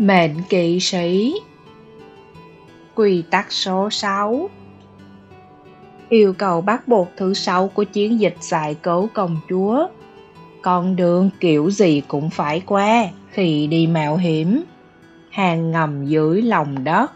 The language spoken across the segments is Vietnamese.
Mệnh kỵ sĩ. Quy tắc số 6 Yêu cầu bắt buộc thứ sáu của chiến dịch giải cứu công chúa. Con đường kiểu gì cũng phải qua khi đi mạo hiểm. Hàng ngầm dưới lòng đất.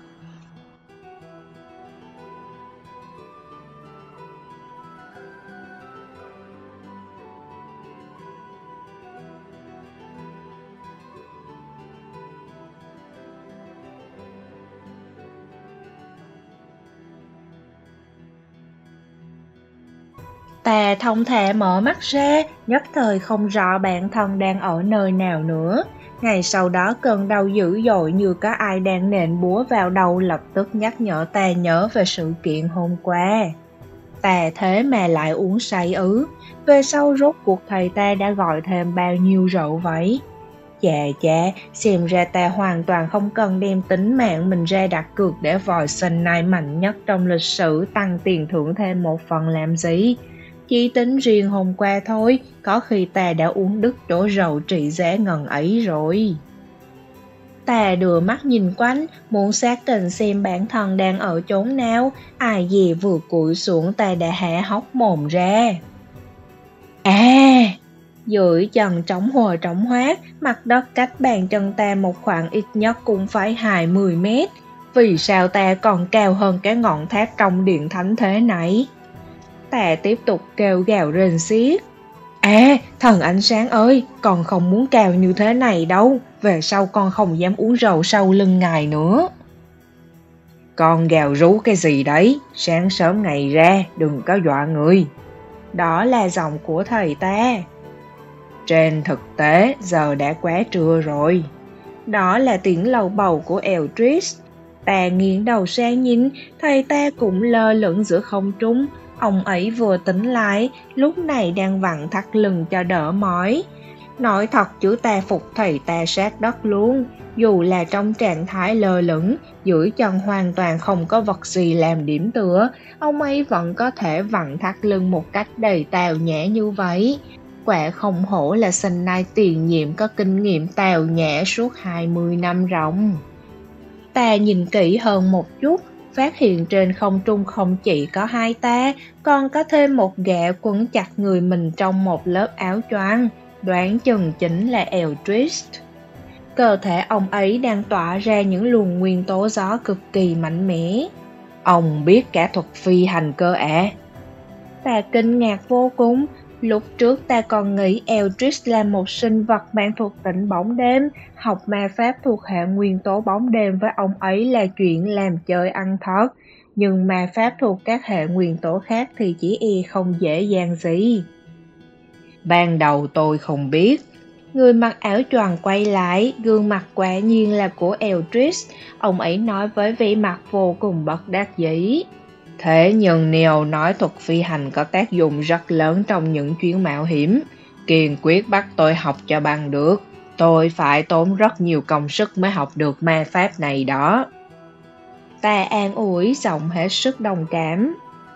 Ta thông thả mở mắt ra, nhất thời không rõ bản thân đang ở nơi nào nữa. Ngày sau đó cơn đau dữ dội như có ai đang nện búa vào đầu lập tức nhắc nhở ta nhớ về sự kiện hôm qua. Ta thế mà lại uống say ứ, về sau rốt cuộc thầy ta đã gọi thêm bao nhiêu rượu vậy? Chà chà, xem ra ta hoàn toàn không cần đem tính mạng mình ra đặt cược để vòi sinh này mạnh nhất trong lịch sử tăng tiền thưởng thêm một phần làm gì. Chỉ tính riêng hôm qua thôi, có khi ta đã uống đứt chỗ rầu trị giá ngần ấy rồi. Ta đưa mắt nhìn quanh, muốn xác định xem bản thân đang ở chốn nào, ai gì vừa cụi xuống ta đã hạ hốc mồm ra. À, dưới chân trống hồi trống hoác, mặt đất cách bàn chân ta một khoảng ít nhất cũng phải hai mười mét. Vì sao ta còn cao hơn cái ngọn tháp trong điện thánh thế này? Tà tiếp tục kêu gào rền xiết. À, thần ánh sáng ơi, con không muốn cao như thế này đâu, về sau con không dám uống rượu sau lưng ngài nữa. Con gào rú cái gì đấy, sáng sớm ngày ra, đừng có dọa người. Đó là giọng của thầy ta. Trên thực tế, giờ đã quá trưa rồi. Đó là tiếng lầu bầu của Eldritch. Ta nghiêng đầu sang nhìn, thầy ta cũng lơ lửng giữa không trung, Ông ấy vừa tính lái lúc này đang vặn thắt lưng cho đỡ mỏi. Nói thật chứ ta phục thầy ta sát đất luôn, dù là trong trạng thái lơ lửng, dưới chân hoàn toàn không có vật gì làm điểm tựa, ông ấy vẫn có thể vặn thắt lưng một cách đầy tào nhã như vậy. Quả không hổ là sinh nay tiền nhiệm có kinh nghiệm tào nhã suốt 20 năm rộng. Ta nhìn kỹ hơn một chút, phát hiện trên không trung không chỉ có hai ta, còn có thêm một gã quấn chặt người mình trong một lớp áo choàng, đoán chừng chính là Eldritch. Cơ thể ông ấy đang tỏa ra những luồng nguyên tố gió cực kỳ mạnh mẽ. Ông biết cả thuật phi hành cơ ạ. À. Ta kinh ngạc vô cùng, Lúc trước ta còn nghĩ Eldritch là một sinh vật mang thuộc tính bóng đêm, học ma pháp thuộc hệ nguyên tố bóng đêm với ông ấy là chuyện làm chơi ăn thớt. Nhưng ma pháp thuộc các hệ nguyên tố khác thì chỉ y không dễ dàng gì. Ban đầu tôi không biết. Người mặc áo choàng quay lại, gương mặt quả nhiên là của Eldritch. Ông ấy nói với vẻ mặt vô cùng bất đắc dĩ. Thế nhưng Neo nói thuật phi hành có tác dụng rất lớn trong những chuyến mạo hiểm. Kiên quyết bắt tôi học cho bằng được. Tôi phải tốn rất nhiều công sức mới học được ma pháp này đó. Ta an ủi giọng hết sức đồng cảm.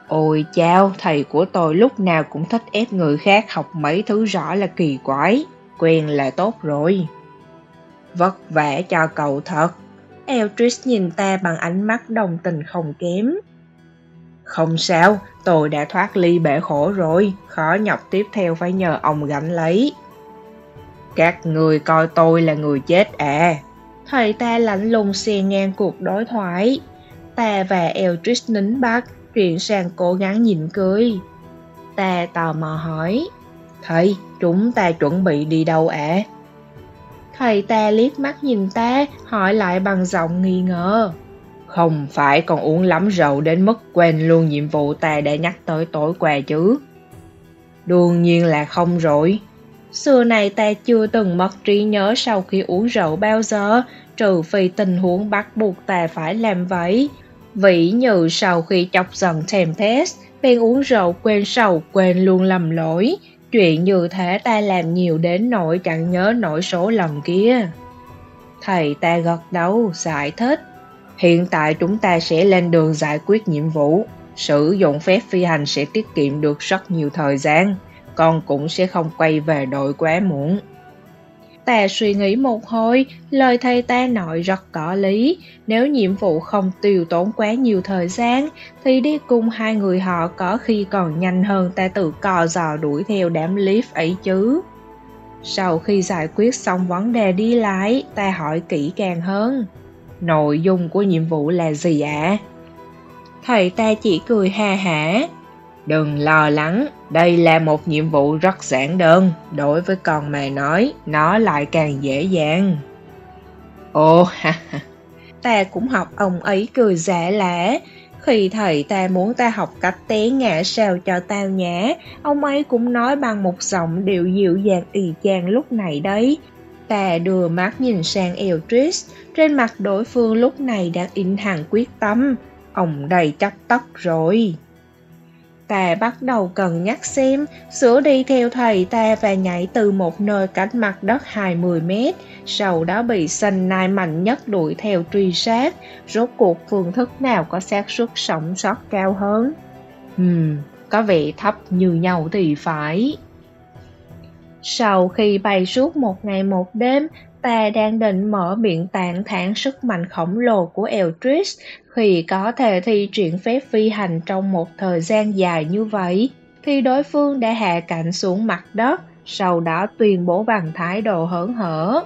Ôi chao, thầy của tôi lúc nào cũng thích ép người khác học mấy thứ rõ là kỳ quái. Quen là tốt rồi. Vất vả cho cậu thật. Eldritch nhìn ta bằng ánh mắt đồng tình không kém. Không sao, tôi đã thoát ly bể khổ rồi, khó nhọc tiếp theo phải nhờ ông gánh lấy. Các người coi tôi là người chết à. Thầy ta lạnh lùng xè ngang cuộc đối thoại. Ta và Eldritch nín bắt, chuyển sang cố gắng nhịn cười. Ta tò mò hỏi, Thầy, chúng ta chuẩn bị đi đâu ạ? À? Thầy ta liếc mắt nhìn ta, hỏi lại bằng giọng nghi ngờ. Không phải còn uống lắm rượu đến mức quên luôn nhiệm vụ ta đã nhắc tới tối qua chứ. Đương nhiên là không rồi. Xưa này ta chưa từng mất trí nhớ sau khi uống rượu bao giờ, trừ phi tình huống bắt buộc ta phải làm vậy. Vĩ như sau khi chọc giận Tempest, bèn uống rượu quên sầu quên luôn lầm lỗi. Chuyện như thế ta làm nhiều đến nỗi chẳng nhớ nổi số lầm kia. Thầy ta gật đầu, giải thích. Hiện tại chúng ta sẽ lên đường giải quyết nhiệm vụ. Sử dụng phép phi hành sẽ tiết kiệm được rất nhiều thời gian, con cũng sẽ không quay về đội quá muộn. Ta suy nghĩ một hồi, lời thầy ta nói rất có lý. Nếu nhiệm vụ không tiêu tốn quá nhiều thời gian, thì đi cùng hai người họ có khi còn nhanh hơn ta tự cò dò đuổi theo đám Leaf ấy chứ. Sau khi giải quyết xong vấn đề đi lại, ta hỏi kỹ càng hơn. Nội dung của nhiệm vụ là gì ạ? À? Thầy ta chỉ cười ha hả. Đừng lo lắng, đây là một nhiệm vụ rất giản đơn. Đối với con mà nói, nó lại càng dễ dàng. Ồ, ha ha. Ta cũng học ông ấy cười giả lả, Khi thầy ta muốn ta học cách té ngã sao cho tao nhã, ông ấy cũng nói bằng một giọng điệu dịu dàng y chang lúc này đấy. Tà đưa mắt nhìn sang Eldritch, trên mặt đối phương lúc này đang in hẳn quyết tâm. Ông đầy chấp tóc rồi. Ta bắt đầu cần nhắc xem, sửa đi theo thầy ta và nhảy từ một nơi cách mặt đất 20 mét, sau đó bị xanh nai mạnh nhất đuổi theo truy sát, rốt cuộc phương thức nào có xác suất sống sót cao hơn. Hmm, có vẻ thấp như nhau thì phải. Sau khi bay suốt một ngày một đêm, ta đang định mở miệng tản thản sức mạnh khổng lồ của Eldritch khi có thể thi triển phép phi hành trong một thời gian dài như vậy, thì đối phương đã hạ cạnh xuống mặt đất, sau đó tuyên bố bằng thái độ hớn hở.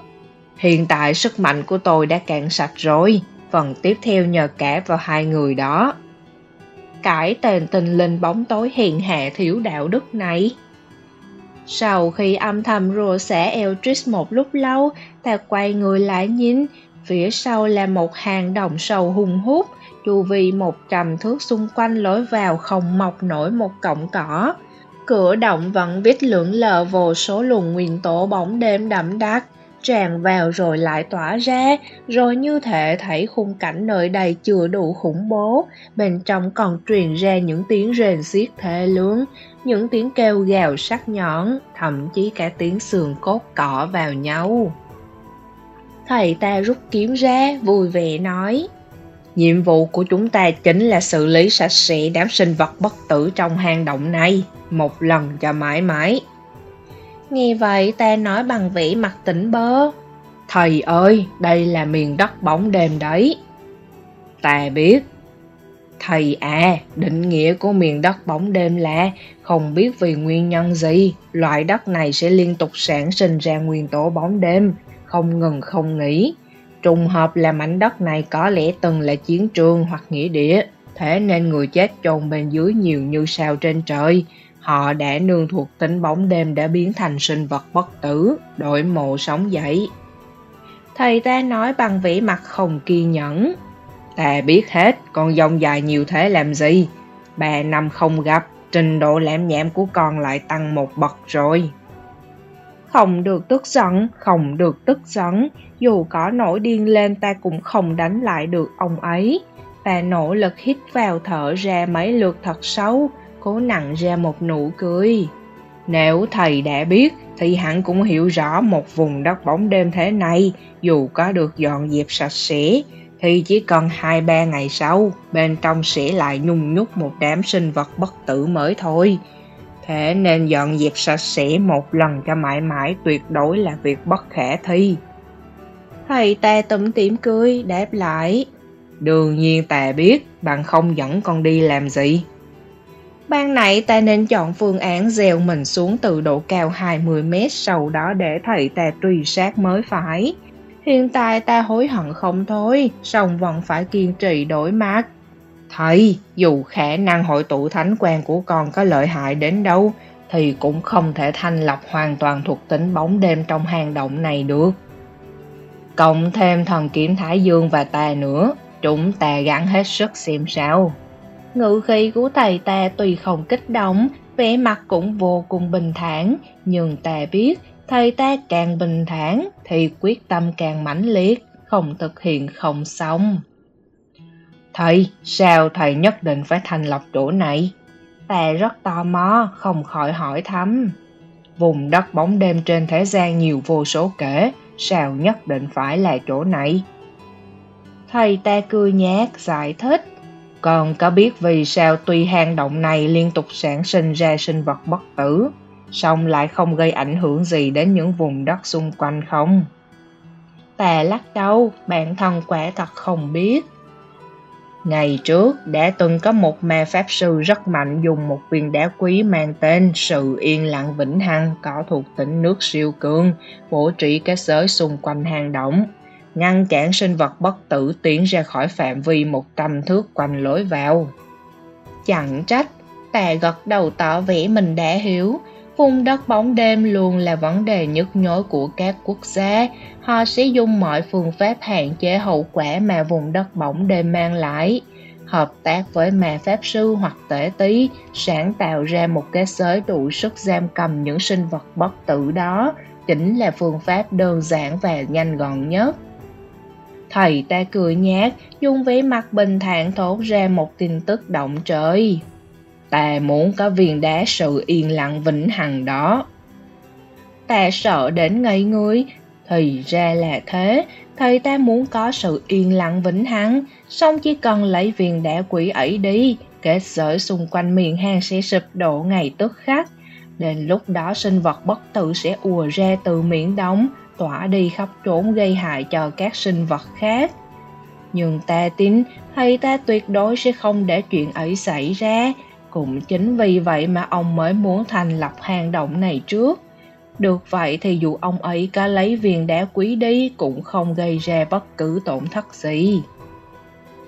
Hiện tại sức mạnh của tôi đã cạn sạch rồi, phần tiếp theo nhờ cả vào hai người đó. Cải tên tình linh bóng tối hiền hạ thiếu đạo đức này. Sau khi âm thầm rùa xẻ Eldritch một lúc lâu, ta quay người lại nhìn, phía sau là một hàng đồng sầu hùng hút, chu vi một trầm thước xung quanh lối vào không mọc nổi một cọng cỏ. Cửa động vẫn vít lưỡng lờ vô số luồng nguyên tố bóng đêm đậm đặc, tràn vào rồi lại tỏa ra, rồi như thể thấy khung cảnh nơi đây chưa đủ khủng bố, bên trong còn truyền ra những tiếng rền xiết thê lương, những tiếng kêu gào sắc nhọn, thậm chí cả tiếng sườn cốt cỏ vào nhau. Thầy ta rút kiếm ra, vui vẻ nói, Nhiệm vụ của chúng ta chính là xử lý sạch sẽ đám sinh vật bất tử trong hang động này, một lần cho mãi mãi. Nghe vậy ta nói bằng vẻ mặt tỉnh bơ. Thầy ơi, đây là miền đất bóng đêm đấy. Ta biết. Thầy à, định nghĩa của miền đất bóng đêm là không biết vì nguyên nhân gì, loại đất này sẽ liên tục sản sinh ra nguyên tố bóng đêm, không ngừng không nghỉ. Trùng hợp là mảnh đất này có lẽ từng là chiến trường hoặc nghĩa địa, thế nên người chết chôn bên dưới nhiều như sao trên trời, Họ đã nương thuộc tính bóng đêm đã biến thành sinh vật bất tử, đổi mộ sống dậy. Thầy ta nói bằng vẻ mặt không kiên nhẫn. Ta biết hết, con dông dài nhiều thế làm gì? Ba năm không gặp, trình độ lãm nhảm của con lại tăng một bậc rồi. Không được tức giận, không được tức giận, dù có nổi điên lên ta cũng không đánh lại được ông ấy. Ta nỗ lực hít vào thở ra mấy lượt thật sâu, cố nặng ra một nụ cười. Nếu thầy đã biết, thì hẳn cũng hiểu rõ một vùng đất bóng đêm thế này, dù có được dọn dẹp sạch sẽ, thì chỉ còn hai ba ngày sau, bên trong sẽ lại nhung nhúc một đám sinh vật bất tử mới thôi. Thế nên dọn dẹp sạch sẽ một lần cho mãi mãi tuyệt đối là việc bất khả thi. Thầy ta tủm tỉm cười, đáp lại. Đương nhiên ta biết, bạn không dẫn con đi làm gì. Ban nãy ta nên chọn phương án dèo mình xuống từ độ cao 20 mét sau đó để thầy ta truy sát mới phải. Hiện tại ta hối hận không thôi, song vẫn phải kiên trì đổi mắt. Thầy, dù khả năng hội tụ thánh quan của con có lợi hại đến đâu, thì cũng không thể thanh lọc hoàn toàn thuộc tính bóng đêm trong hang động này được. Cộng thêm thần kiếm Thái Dương và ta nữa, chúng ta gắn hết sức xem sao. Ngự khí của thầy ta tuy không kích động, vẻ mặt cũng vô cùng bình thản, nhưng ta biết thầy ta càng bình thản thì quyết tâm càng mãnh liệt, không thực hiện không xong. Thầy, sao thầy nhất định phải thành lập chỗ này? Ta rất tò mò, không khỏi hỏi thăm. Vùng đất bóng đêm trên thế gian nhiều vô số kể, sao nhất định phải là chỗ này? Thầy ta cười nhạt, giải thích. Còn có biết vì sao tuy hang động này liên tục sản sinh ra sinh vật bất tử, song lại không gây ảnh hưởng gì đến những vùng đất xung quanh không? tà lắc đầu, bản thân quả thật không biết. Ngày trước, đã từng có một ma pháp sư rất mạnh dùng một viên đá quý mang tên Sự Yên Lặng Vĩnh Hằng có thuộc tỉnh nước siêu cường, bổ trị cái giới xung quanh hang động, ngăn cản sinh vật bất tử tiến ra khỏi phạm vi một trăm thước quanh lối vào. Chẳng trách, tà gật đầu tỏ vẻ mình đã hiểu, vùng đất bóng đêm luôn là vấn đề nhức nhối của các quốc gia. Họ sẽ dùng mọi phương pháp hạn chế hậu quả mà vùng đất bóng đêm mang lại. Hợp tác với ma pháp sư hoặc tể tí, sáng tạo ra một cái giới đủ sức giam cầm những sinh vật bất tử đó, chính là phương pháp đơn giản và nhanh gọn nhất. Thầy ta cười nhát, dùng vẻ mặt bình thản thốt ra một tin tức động trời. Ta muốn có viên đá sự yên lặng vĩnh hằng đó. Ta sợ đến ngây người, thì ra là thế, thầy ta muốn có sự yên lặng vĩnh hằng, xong chỉ cần lấy viên đá quỷ ấy đi, kết giới xung quanh miền hang sẽ sụp đổ ngay tức khắc. Đến lúc đó sinh vật bất tử sẽ ùa ra từ miệng đóng, tỏa đi khắp trốn gây hại cho các sinh vật khác. Nhưng ta tin thầy ta tuyệt đối sẽ không để chuyện ấy xảy ra, cũng chính vì vậy mà ông mới muốn thành lập hang động này trước. Được vậy thì dù ông ấy có lấy viên đá quý đi cũng không gây ra bất cứ tổn thất gì.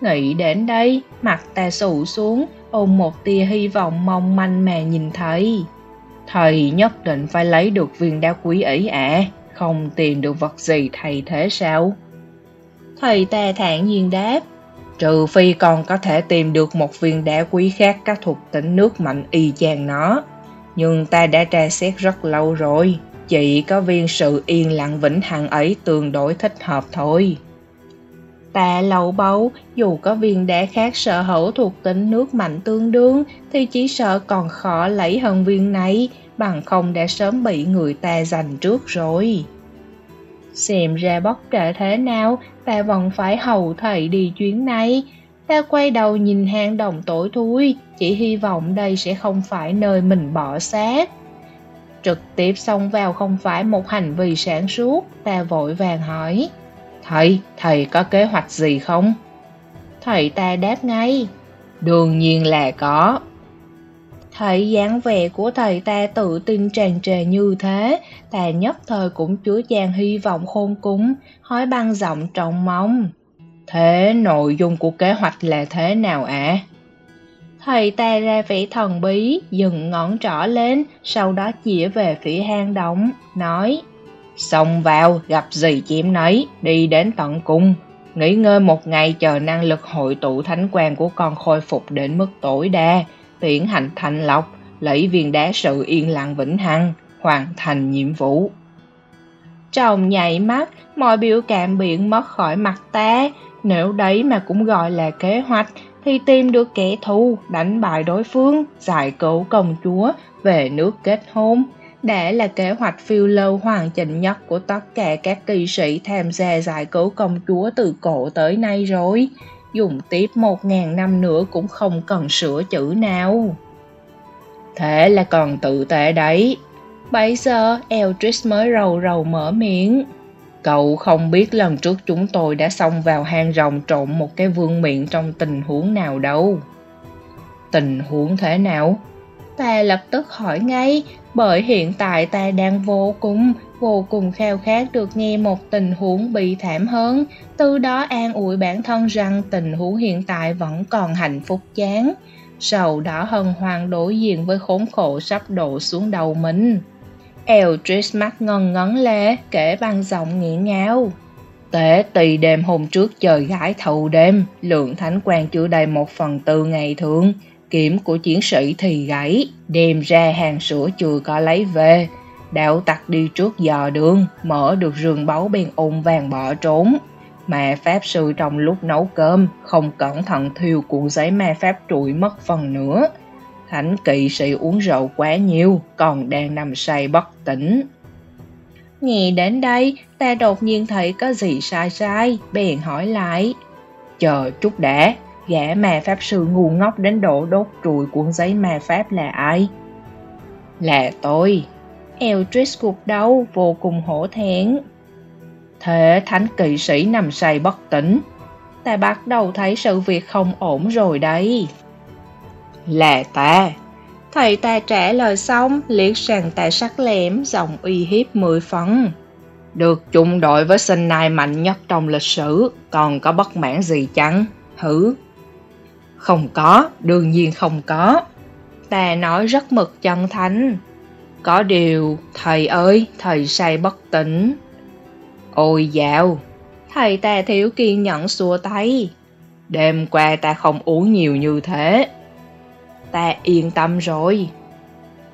Nghĩ đến đây, mặt ta sụ xuống, ôm một tia hy vọng mong manh mà nhìn thấy. Thầy nhất định phải lấy được viên đá quý ấy ạ, à, không tìm được vật gì thay thế sao? Thầy ta thản nhiên đáp, trừ phi còn có thể tìm được một viên đá quý khác có thuộc tính nước mạnh y chang nó. Nhưng ta đã tra xét rất lâu rồi, chỉ có viên sự yên lặng vĩnh hằng ấy tương đối thích hợp thôi. Ta lậu bấu, dù có viên đá khác sở hữu thuộc tính nước mạnh tương đương, thì chỉ sợ còn khó lấy hơn viên này, bằng không đã sớm bị người ta giành trước rồi. Xem ra bất kể thế nào, ta vẫn phải hầu thầy đi chuyến này. Ta quay đầu nhìn hang đồng tối thui, chỉ hy vọng đây sẽ không phải nơi mình bỏ xác. Trực tiếp xông vào không phải một hành vi sáng suốt, ta vội vàng hỏi. Thầy, thầy có kế hoạch gì không? Thầy ta đáp ngay. Đương nhiên là có. Thấy dáng vẻ của thầy ta tự tin tràn trề như thế, ta nhất thời cũng chứa chan hy vọng khôn cúng, hói băng giọng trọng mong. Thế nội dung của kế hoạch là thế nào ạ? À? Thầy ta ra vẻ thần bí, dừng ngón trỏ lên, sau đó chỉ về phía hang động, nói Xông vào, gặp gì chiếm nấy, đi đến tận cung. Nghỉ ngơi một ngày chờ năng lực hội tụ thánh quan của con khôi phục đến mức tối đa, tiễn hành thành lọc, lấy viên đá sự yên lặng vĩnh hằng, hoàn thành nhiệm vụ. trong nhảy mắt, mọi biểu cảm biển mất khỏi mặt ta, nếu đấy mà cũng gọi là kế hoạch, thì tìm được kẻ thù, đánh bại đối phương, giải cứu công chúa, về nước kết hôn. Đã là kế hoạch phiêu lâu hoàn chỉnh nhất của tất cả các kỳ sĩ tham gia giải cứu công chúa từ cổ tới nay rồi dùng tiếp một ngàn năm nữa cũng không cần sửa chữ nào. Thế là còn tự tệ đấy. Bây giờ Eldritch mới rầu rầu mở miệng. Cậu không biết lần trước chúng tôi đã xông vào hang rồng trộn một cái vương miệng trong tình huống nào đâu. Tình huống thế nào? Ta lập tức hỏi ngay, bởi hiện tại ta đang vô cùng, vô cùng khao khát được nghe một tình huống bị thảm hơn, từ đó an ủi bản thân rằng tình huống hiện tại vẫn còn hạnh phúc chán. Sau đó hân hoan đối diện với khốn khổ sắp đổ xuống đầu mình. Eldritch mắt ngần ngấn lệ, kể bằng giọng nghiện ngáo. Tế tỳ đêm hôm trước trời gái thầu đêm, lượng thánh quan chưa đầy một phần tư ngày thường, Kiểm của chiến sĩ thì gãy, đem ra hàng sữa chưa có lấy về. Đạo tặc đi trước dò đường, mở được rừng báu bên ôm vàng bỏ trốn. Mà pháp sư trong lúc nấu cơm, không cẩn thận thiêu cuộn giấy ma pháp trụi mất phần nữa. Thánh kỵ sĩ uống rượu quá nhiều, còn đang nằm say bất tỉnh. Nghe đến đây, ta đột nhiên thấy có gì sai sai, bèn hỏi lại. Chờ chút đã, Gã ma pháp sư ngu ngốc đến độ đốt trùi cuốn giấy ma pháp là ai? Là tôi, Eldritch cuộc đấu vô cùng hổ thẹn. Thế thánh kỵ sĩ nằm say bất tỉnh. Ta bắt đầu thấy sự việc không ổn rồi đấy. Là ta. Thầy ta trả lời xong, liếc sang ta sắc lẻm, giọng uy hiếp mười phấn. Được chung đội với sinh nai mạnh nhất trong lịch sử, còn có bất mãn gì chăng? Hử? Không có, đương nhiên không có. Ta nói rất mực chân thành. Có điều, thầy ơi, thầy say bất tỉnh. Ôi dạo, thầy ta thiếu kiên nhẫn xua tay. Đêm qua ta không uống nhiều như thế. Ta yên tâm rồi.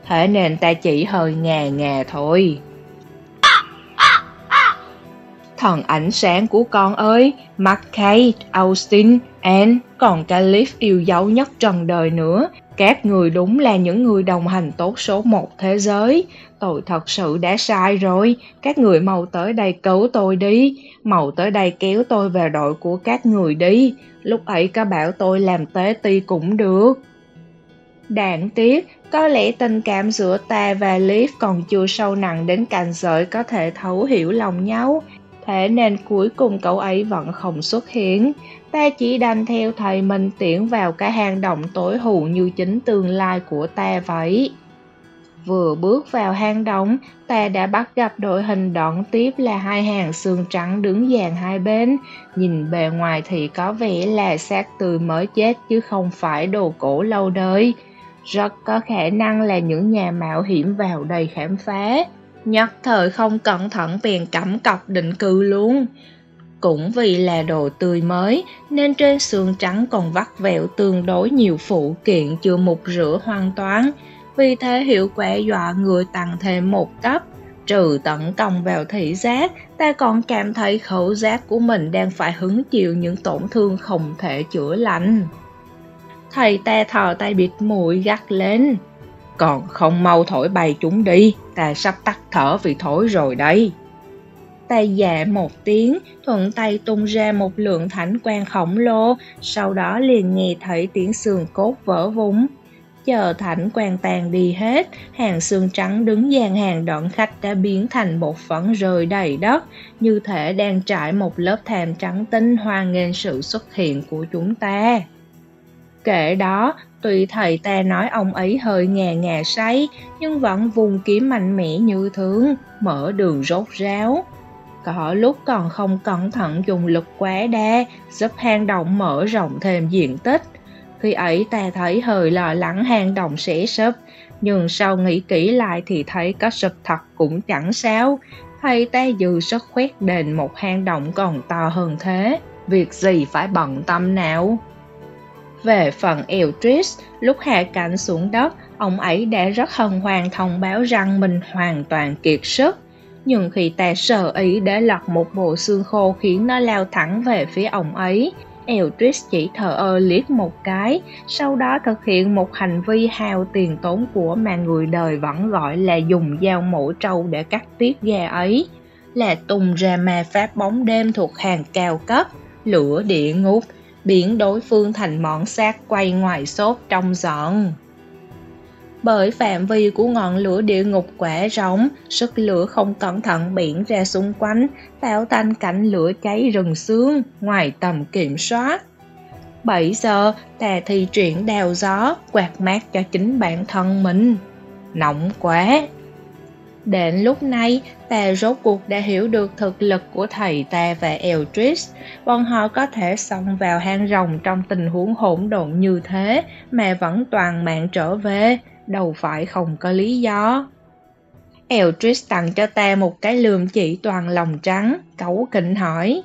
Thế nên ta chỉ hơi ngà ngà thôi. Thần ánh sáng của con ơi, McKay, Austin, Anne, còn Caliph yêu dấu nhất trần đời nữa. Các người đúng là những người đồng hành tốt số một thế giới. Tôi thật sự đã sai rồi. Các người mau tới đây cứu tôi đi. Mau tới đây kéo tôi về đội của các người đi. Lúc ấy có bảo tôi làm tế ti cũng được. Đáng tiếc, có lẽ tình cảm giữa ta và Leaf còn chưa sâu nặng đến cành sợi có thể thấu hiểu lòng nhau. Thế nên cuối cùng cậu ấy vẫn không xuất hiện. Ta chỉ đành theo thầy mình tiễn vào cái hang động tối hù như chính tương lai của ta vậy. Vừa bước vào hang động, ta đã bắt gặp đội hình đoạn tiếp là hai hàng xương trắng đứng dàn hai bên. Nhìn bề ngoài thì có vẻ là xác tươi mới chết chứ không phải đồ cổ lâu đời. Rất có khả năng là những nhà mạo hiểm vào đây khám phá. Nhất thời không cẩn thận bèn cắm cọc định cư luôn. Cũng vì là đồ tươi mới nên trên xương trắng còn vắt vẹo tương đối nhiều phụ kiện chưa mục rửa hoàn toàn. Vì thế hiệu quả dọa người tăng thêm một cấp. Trừ tận công vào thị giác, ta còn cảm thấy khẩu giác của mình đang phải hứng chịu những tổn thương không thể chữa lành. Thầy ta thò tay bịt mũi gắt lên. Còn không mau thổi bay chúng đi, ta sắp tắt thở vì thổi rồi đây tay dạ một tiếng, thuận tay tung ra một lượng thánh quang khổng lồ, sau đó liền nghe thấy tiếng xương cốt vỡ vúng. Chờ thảnh quang tàn đi hết, hàng xương trắng đứng dàn hàng đoạn khách đã biến thành bột phấn rơi đầy đất, như thể đang trải một lớp thảm trắng tinh hoan nghênh sự xuất hiện của chúng ta. Kể đó, tuy thầy ta nói ông ấy hơi ngà ngà say, nhưng vẫn vùng kiếm mạnh mẽ như thường, mở đường rốt ráo. Có lúc còn không cẩn thận dùng lực quá đa, giúp hang động mở rộng thêm diện tích. Khi ấy ta thấy hơi lo lắng hang động sẽ sụp nhưng sau nghĩ kỹ lại thì thấy có sụp thật cũng chẳng sao. Thầy ta dư sức khoét đền một hang động còn to hơn thế, việc gì phải bận tâm nào. Về phần Eldritch, lúc hạ cánh xuống đất, ông ấy đã rất hân hoan thông báo rằng mình hoàn toàn kiệt sức. Nhưng khi ta sờ ý để lật một bộ xương khô khiến nó lao thẳng về phía ông ấy, Eldritch chỉ thờ ơ liếc một cái, sau đó thực hiện một hành vi hao tiền tốn của mà người đời vẫn gọi là dùng dao mổ trâu để cắt tiết gà ấy, là tung ra ma pháp bóng đêm thuộc hàng cao cấp, lửa địa ngục, biến đối phương thành món xác quay ngoài sốt trong giận. Bởi phạm vi của ngọn lửa địa ngục quả rỗng, sức lửa không cẩn thận biển ra xung quanh, tạo thành cảnh lửa cháy rừng xương, ngoài tầm kiểm soát. 7 giờ, tà thi triển đào gió, quạt mát cho chính bản thân mình. Nóng quá! Đến lúc này, ta rốt cuộc đã hiểu được thực lực của thầy ta và Eldritch. Bọn họ có thể xông vào hang rồng trong tình huống hỗn độn như thế mà vẫn toàn mạng trở về, đâu phải không có lý do. Eldritch tặng cho ta một cái lườm chỉ toàn lòng trắng, cấu kỉnh hỏi.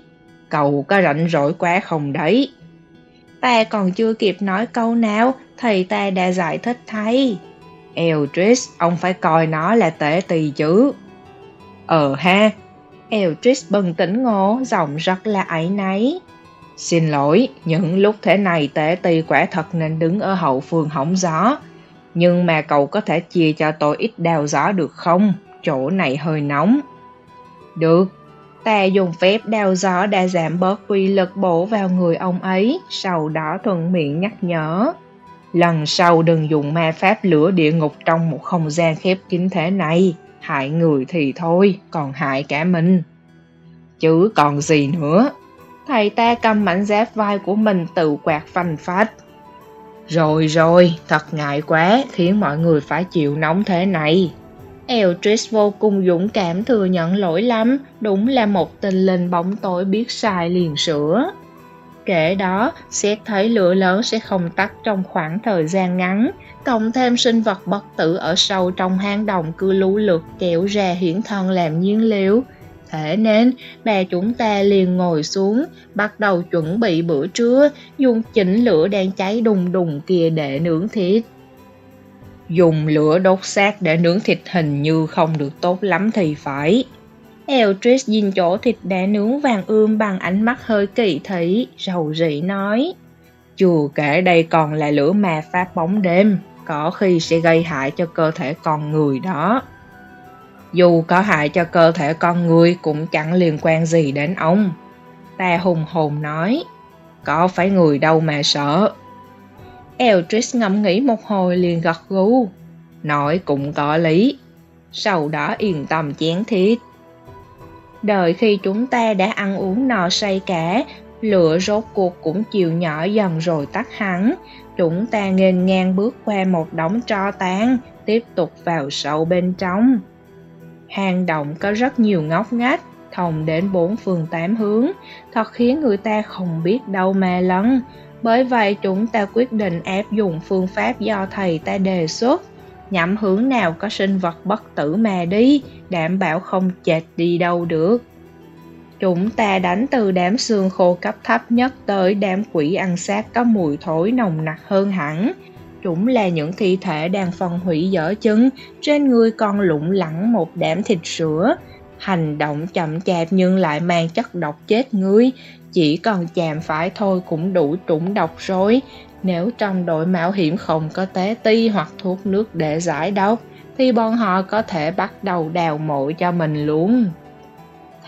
Cậu có rảnh rỗi quá không đấy? Ta còn chưa kịp nói câu nào, thầy ta đã giải thích thay. Eldritch, ông phải coi nó là tể tỳ chứ. Ờ ha, Eldritch bừng tỉnh ngộ, giọng rất là ấy náy. Xin lỗi, những lúc thế này tể tỳ quả thật nên đứng ở hậu phương hỏng gió. Nhưng mà cậu có thể chia cho tôi ít đào gió được không? Chỗ này hơi nóng. Được, ta dùng phép đào gió đã giảm bớt quy lực bổ vào người ông ấy, sau đó thuận miệng nhắc nhở. Lần sau đừng dùng ma pháp lửa địa ngục trong một không gian khép kín thế này, hại người thì thôi, còn hại cả mình. Chứ còn gì nữa. Thầy ta cầm mảnh giáp vai của mình tự quạt phanh phách. Rồi rồi, thật ngại quá, khiến mọi người phải chịu nóng thế này. Eldritch vô cùng dũng cảm thừa nhận lỗi lắm, đúng là một tình linh bóng tối biết sai liền sửa. Kể đó, xét thấy lửa lớn sẽ không tắt trong khoảng thời gian ngắn, cộng thêm sinh vật bất tử ở sâu trong hang động cứ lũ lượt kéo ra hiển thân làm nhiên liệu. Thế nên, bà chúng ta liền ngồi xuống, bắt đầu chuẩn bị bữa trưa, dùng chỉnh lửa đang cháy đùng đùng kia để nướng thịt. Dùng lửa đốt xác để nướng thịt hình như không được tốt lắm thì phải. Eldridge nhìn chỗ thịt đã nướng vàng ươm bằng ánh mắt hơi kỳ thị, rầu rĩ nói. Chưa kể đây còn là lửa mà phát bóng đêm, có khi sẽ gây hại cho cơ thể con người đó. Dù có hại cho cơ thể con người cũng chẳng liên quan gì đến ông. Ta hùng hồn nói, có phải người đâu mà sợ. eldritch ngẫm nghĩ một hồi liền gật gù, nói cũng có lý. Sau đó yên tâm chén thịt. Đợi khi chúng ta đã ăn uống no say cả, lửa rốt cuộc cũng chiều nhỏ dần rồi tắt hẳn. Chúng ta nghênh ngang bước qua một đống tro tàn, tiếp tục vào sâu bên trong. Hang động có rất nhiều ngóc ngách, thông đến bốn phương tám hướng, thật khiến người ta không biết đâu mà lẫn. Bởi vậy chúng ta quyết định áp dụng phương pháp do thầy ta đề xuất. Nhắm hướng nào có sinh vật bất tử mà đi, đảm bảo không chệch đi đâu được. Chúng ta đánh từ đám xương khô cấp thấp nhất tới đám quỷ ăn xác có mùi thối nồng nặc hơn hẳn. Chúng là những thi thể đang phân hủy dở chứng, trên người còn lụng lẳng một đám thịt sữa. Hành động chậm chạp nhưng lại mang chất độc chết người, chỉ còn chạm phải thôi cũng đủ chủng độc rồi. Nếu trong đội mạo hiểm không có tế ti hoặc thuốc nước để giải độc, thì bọn họ có thể bắt đầu đào mộ cho mình luôn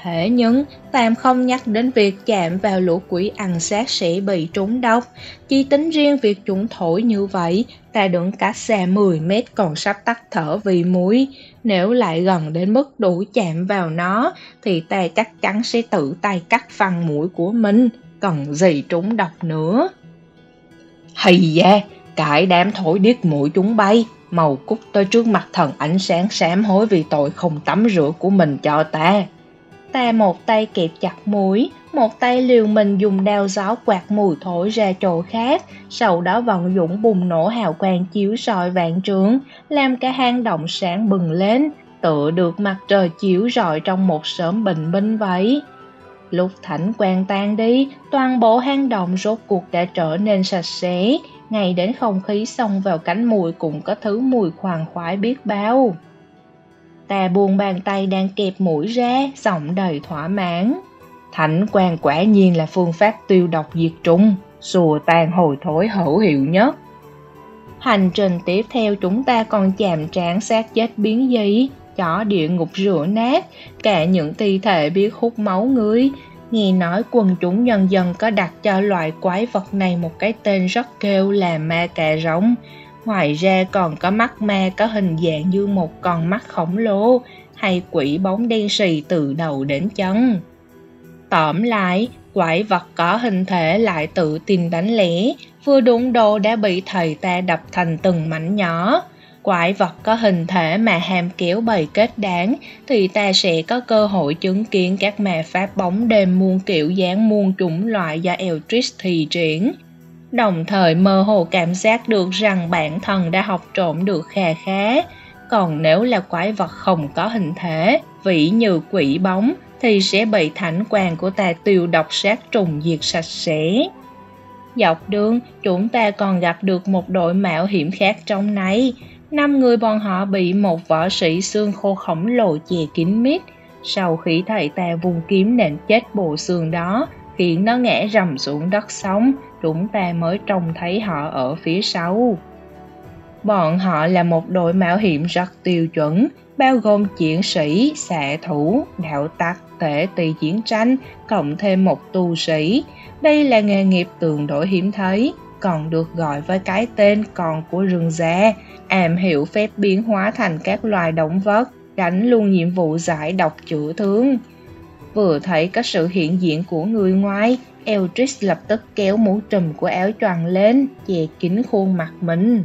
thể nhưng, Tam không nhắc đến việc chạm vào lũ quỷ ăn xác sẽ bị trúng độc. Chỉ tính riêng việc chúng thổi như vậy, ta đứng cách xa 10 mét còn sắp tắt thở vì muối. Nếu lại gần đến mức đủ chạm vào nó, thì ta chắc chắn sẽ tự tay cắt phần mũi của mình. Cần gì trúng độc nữa. Hay da, cái đám thổi điếc mũi chúng bay. Màu cúc tới trước mặt thần ánh sáng sám hối vì tội không tắm rửa của mình cho ta ta một tay kẹp chặt mũi, một tay liều mình dùng đao gió quạt mùi thổi ra chỗ khác, sau đó vận dụng bùng nổ hào quang chiếu soi vạn trượng, làm cả hang động sáng bừng lên, tựa được mặt trời chiếu rọi trong một sớm bình minh vậy. Lúc thảnh quang tan đi, toàn bộ hang động rốt cuộc đã trở nên sạch sẽ, ngay đến không khí xông vào cánh mùi cũng có thứ mùi khoan khoái biết bao. Ta buông bàn tay đang kẹp mũi ra, giọng đầy thỏa mãn. Thánh quan quả nhiên là phương pháp tiêu độc diệt trùng, xùa tan hồi thối hữu hiệu nhất. Hành trình tiếp theo chúng ta còn chạm trán xác chết biến dị, chó địa ngục rửa nát, cả những thi thể biết hút máu người. Nghe nói quần chúng nhân dân có đặt cho loại quái vật này một cái tên rất kêu là ma cà rồng. Ngoài ra còn có mắt ma có hình dạng như một con mắt khổng lồ hay quỷ bóng đen sì từ đầu đến chân. Tóm lại, quái vật có hình thể lại tự tin đánh lẻ, vừa đụng đồ đã bị thầy ta đập thành từng mảnh nhỏ. Quái vật có hình thể mà hàm kéo bầy kết đáng thì ta sẽ có cơ hội chứng kiến các mà pháp bóng đêm muôn kiểu dáng muôn chủng loại do Eldritch thì triển đồng thời mơ hồ cảm giác được rằng bản thân đã học trộm được kha khá. Còn nếu là quái vật không có hình thể, vĩ như quỷ bóng, thì sẽ bị thảnh quang của ta tiêu độc sát trùng diệt sạch sẽ. Dọc đường, chúng ta còn gặp được một đội mạo hiểm khác trong này. Năm người bọn họ bị một võ sĩ xương khô khổng lồ chè kín mít. Sau khi thầy ta vùng kiếm nện chết bộ xương đó, khiến nó ngã rầm xuống đất sống, chúng ta mới trông thấy họ ở phía sau. Bọn họ là một đội mạo hiểm rất tiêu chuẩn, bao gồm chiến sĩ, xạ thủ, đạo tặc, tể tỳ chiến tranh, cộng thêm một tu sĩ. Đây là nghề nghiệp tương đối hiếm thấy, còn được gọi với cái tên còn của rừng già, am hiểu phép biến hóa thành các loài động vật, gánh luôn nhiệm vụ giải độc chữa thương. Vừa thấy có sự hiện diện của người ngoài, Eldritch lập tức kéo mũ trùm của áo choàng lên, che kín khuôn mặt mình.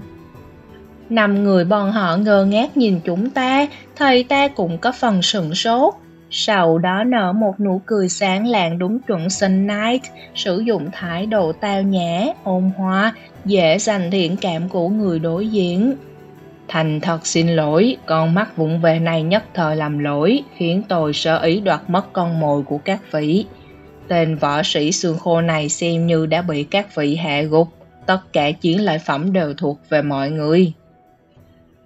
Năm người bọn họ ngơ ngác nhìn chúng ta, thầy ta cũng có phần sửng sốt. Sau đó nở một nụ cười sáng lạng đúng chuẩn Sun Knight, sử dụng thái độ tao nhã, ôn hòa, dễ giành thiện cảm của người đối diện. Thành thật xin lỗi, con mắt vụng về này nhất thời làm lỗi, khiến tôi sơ ý đoạt mất con mồi của các vị. Tên võ sĩ xương khô này xem như đã bị các vị hạ gục, tất cả chiến lợi phẩm đều thuộc về mọi người.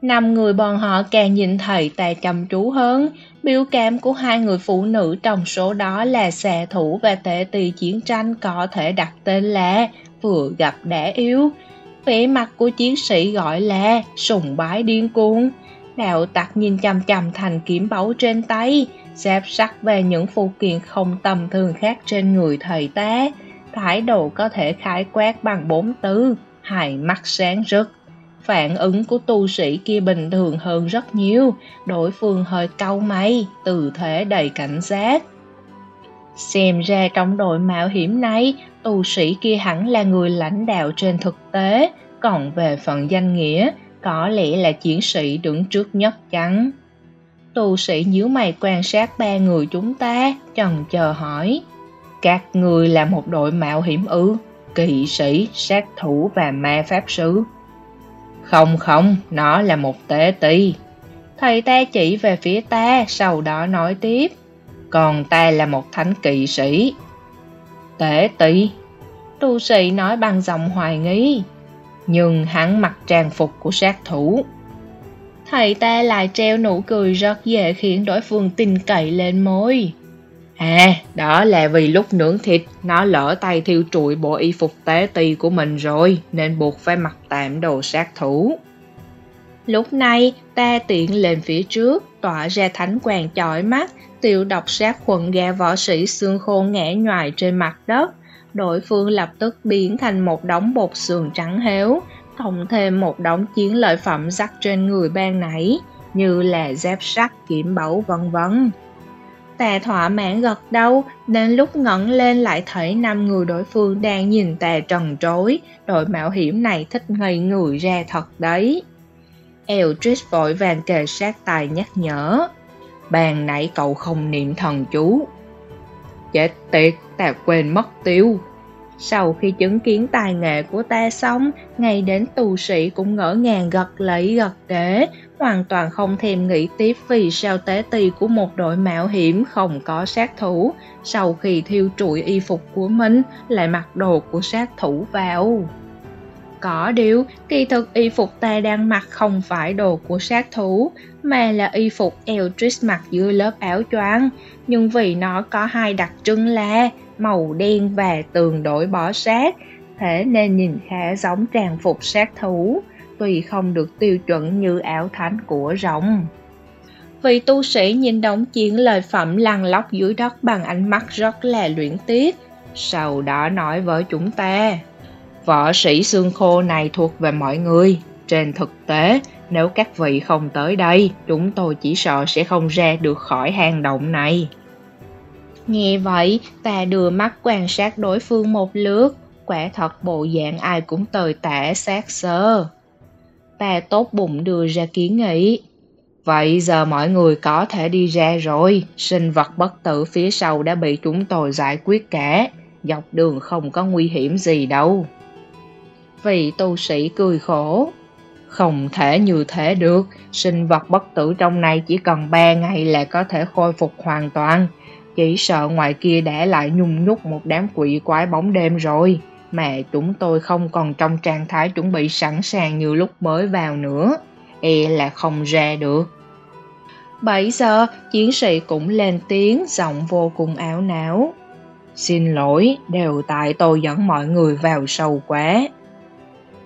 Năm người bọn họ càng nhìn thầy ta chăm chú hơn, biểu cảm của hai người phụ nữ trong số đó là xạ thủ và tệ tỳ chiến tranh có thể đặt tên là vừa gặp đã yếu. Vẻ mặt của chiến sĩ gọi là sùng bái điên cuồng. Đạo tặc nhìn chằm chằm thành kiếm báu trên tay, xếp sắc về những phụ kiện không tầm thường khác trên người thầy tá, Thái độ có thể khái quát bằng bốn từ, hai mắt sáng rực. Phản ứng của tu sĩ kia bình thường hơn rất nhiều, đối phương hơi cau mày, từ thế đầy cảnh giác. Xem ra trong đội mạo hiểm này, tu sĩ kia hẳn là người lãnh đạo trên thực tế, còn về phần danh nghĩa, có lẽ là chiến sĩ đứng trước nhất chắn. Tu sĩ nhíu mày quan sát ba người chúng ta, chần chờ hỏi. Các người là một đội mạo hiểm ư, kỵ sĩ, sát thủ và ma pháp sứ? Không không, nó là một tế ti. Thầy ta chỉ về phía ta, sau đó nói tiếp. Còn ta là một thánh kỵ sĩ. Tế ti. Tu sĩ nói bằng giọng hoài nghi. Nhưng hắn mặc trang phục của sát thủ. Thầy ta lại treo nụ cười rất dễ khiến đối phương tin cậy lên môi. À, đó là vì lúc nướng thịt, nó lỡ tay thiêu trụi bộ y phục tế ti của mình rồi, nên buộc phải mặc tạm đồ sát thủ. Lúc này, ta tiện lên phía trước, tỏa ra thánh quàng chói mắt, tiêu độc sát khuẩn gà võ sĩ xương khô ngã nhoài trên mặt đất. Đối phương lập tức biến thành một đống bột sườn trắng héo, cộng thêm một đống chiến lợi phẩm rắc trên người ban nãy, như là dép sắt, kiểm bẩu vân vân. Tà thỏa mãn gật đầu, nên lúc ngẩng lên lại thấy năm người đối phương đang nhìn tà trần trối, đội mạo hiểm này thích ngây người ra thật đấy. Eldritch vội vàng kề sát tài nhắc nhở. Bàn nãy cậu không niệm thần chú. Chết tiệt, ta quên mất tiêu. Sau khi chứng kiến tài nghệ của ta xong, ngay đến tù sĩ cũng ngỡ ngàng gật lấy gật để, hoàn toàn không thèm nghĩ tiếp vì sao tế tì của một đội mạo hiểm không có sát thủ, sau khi thiêu trụi y phục của mình lại mặc đồ của sát thủ vào. Có điều, kỳ thực y phục ta đang mặc không phải đồ của sát thủ, mà là y phục Eldritch mặc dưới lớp áo choàng, nhưng vì nó có hai đặc trưng là màu đen và tường đổi bỏ sát, thế nên nhìn khá giống trang phục sát thủ, tuy không được tiêu chuẩn như áo thánh của rồng. Vị tu sĩ nhìn đống chiến lời phẩm lăn lóc dưới đất bằng ánh mắt rất là luyện tiếc, sau đó nói với chúng ta. Võ sĩ xương khô này thuộc về mọi người. Trên thực tế, nếu các vị không tới đây, chúng tôi chỉ sợ sẽ không ra được khỏi hang động này. Nghe vậy, ta đưa mắt quan sát đối phương một lượt, quả thật bộ dạng ai cũng tồi tả sát sơ. Ta tốt bụng đưa ra kiến nghị. Vậy giờ mọi người có thể đi ra rồi, sinh vật bất tử phía sau đã bị chúng tôi giải quyết cả, dọc đường không có nguy hiểm gì đâu. Vị tu sĩ cười khổ. Không thể như thế được, sinh vật bất tử trong này chỉ cần 3 ngày là có thể khôi phục hoàn toàn. Chỉ sợ ngoài kia để lại nhung nhúc một đám quỷ quái bóng đêm rồi, mà chúng tôi không còn trong trạng thái chuẩn bị sẵn sàng như lúc mới vào nữa. E là không ra được. bảy giờ, chiến sĩ cũng lên tiếng, giọng vô cùng ảo não. Xin lỗi, đều tại tôi dẫn mọi người vào sâu quá.